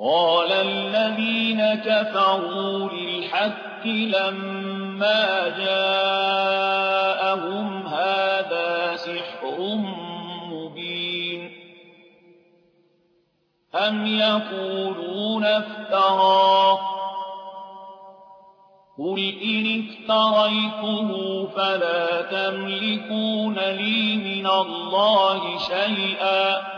قال الذين كفروا للحق لما جاءهم هذا سحر مبين. أم يقولون افتراه قل إن افتريته فلا تملكون لي من الله شيئا.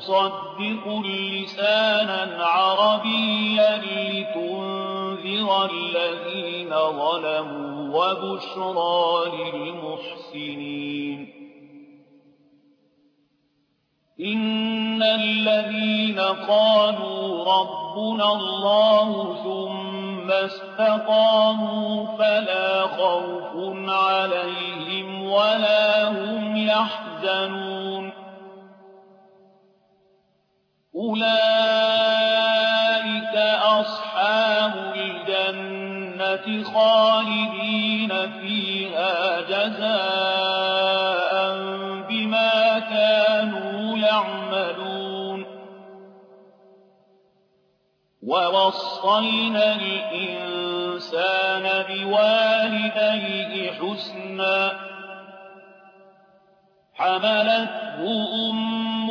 مصدق لسانا عربيا لتنذر الذين ظلموا وبشرى للمحسنين. إن الذين قالوا ربنا الله ثم استقاموا فلا خوف عليهم ولا هم يحزنون. أولئك أَصْحَابُ الْجَنَّةِ خَالِدِينَ فِيهَا جَزَاءً بِمَا كَانُوا يَعْمَلُونَ وَوَصَّيْنَا الْإِنسَانَ بِوَالِدَيْهِ حُسْنًا ۖ حَمَلَتْهُ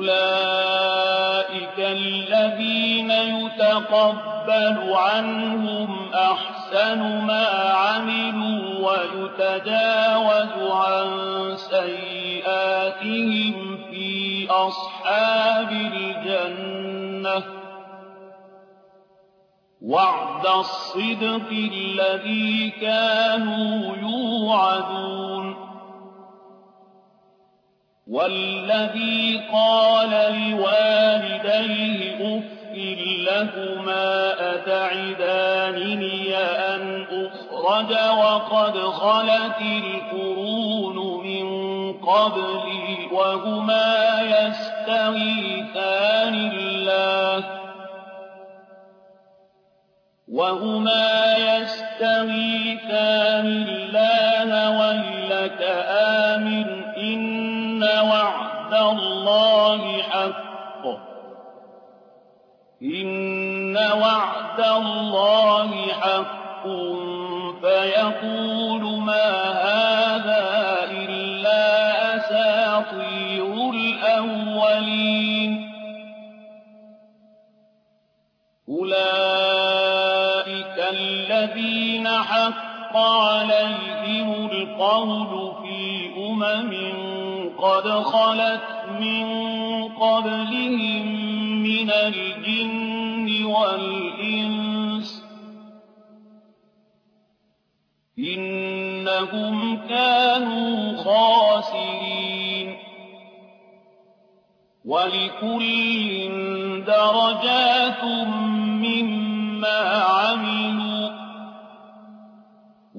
أولئك الذين يتقبل عنهم أحسن ما عملوا ويتجاوز عن سيئاتهم في أصحاب الجنة وعد الصدق الذي كانوا يوعدون والذي قال لوالديه أف لكما أتعدانني أن أخرج وقد خلت القرون من قبلي وهما يستغيثان الله وهما يستغيثان الله ويلك وعد الله حق. إن وعد الله حق. فيقول ما هذا إلا أساطير الأولين. أولئك الذين حق عليهم القول قد خلت من قبلهم من الجن والإنس إنهم كانوا خاسرين ولكل درجات مما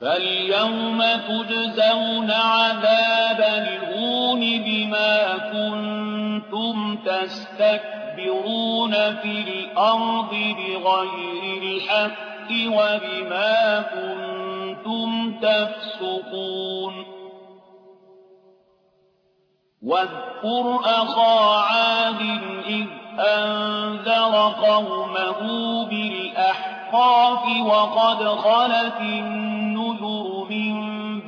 فاليوم تجزون عذاب الهون بما كنتم تستكبرون في الأرض بغير الحق وبما كنتم تفسقون واذكر أخا عاد إذ أنذر قومه بالأحقاف وقد خلت النذر من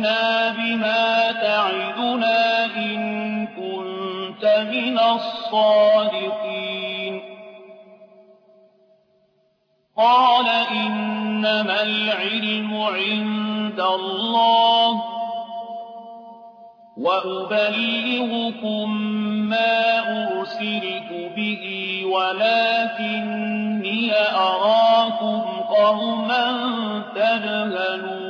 فأتنا بما تعدنا إن كنت من الصادقين. قال إنما العلم عند الله وأبلغكم ما أرسلت به ولكني أراكم قوما تجهلون.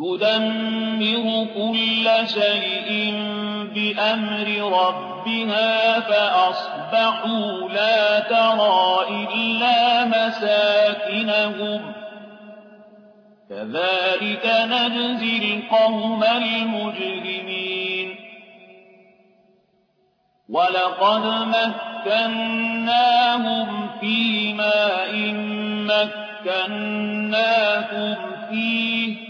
تدمر كل شيء بأمر ربها فأصبحوا لا ترى إلا مساكنهم كذلك نجزي القوم المجرمين ولقد مكناهم في ماء مكناكم فيه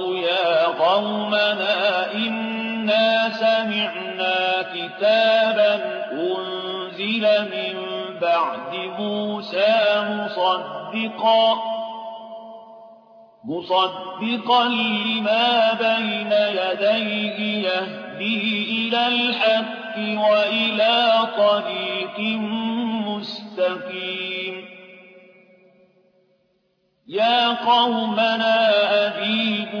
قومنا إنا سمعنا كتابا أنزل من بعد موسى مصدقا مصدقا لما بين يديه يهدي إلى الحق وإلى طريق مستقيم يا قومنا أجيبوا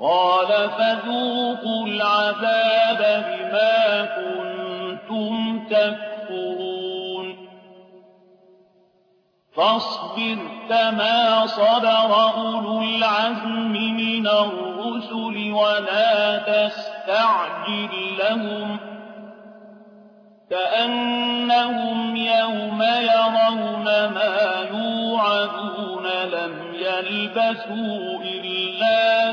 قال فذوقوا العذاب بما كنتم تكفرون. فاصبر كما صبر أولو العزم من الرسل ولا تستعجل لهم. كأنهم يوم يرون ما يوعدون لم يلبثوا إلا